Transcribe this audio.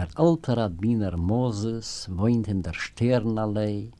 Der alte Rabbiner Moses wohnt in der Sternallee,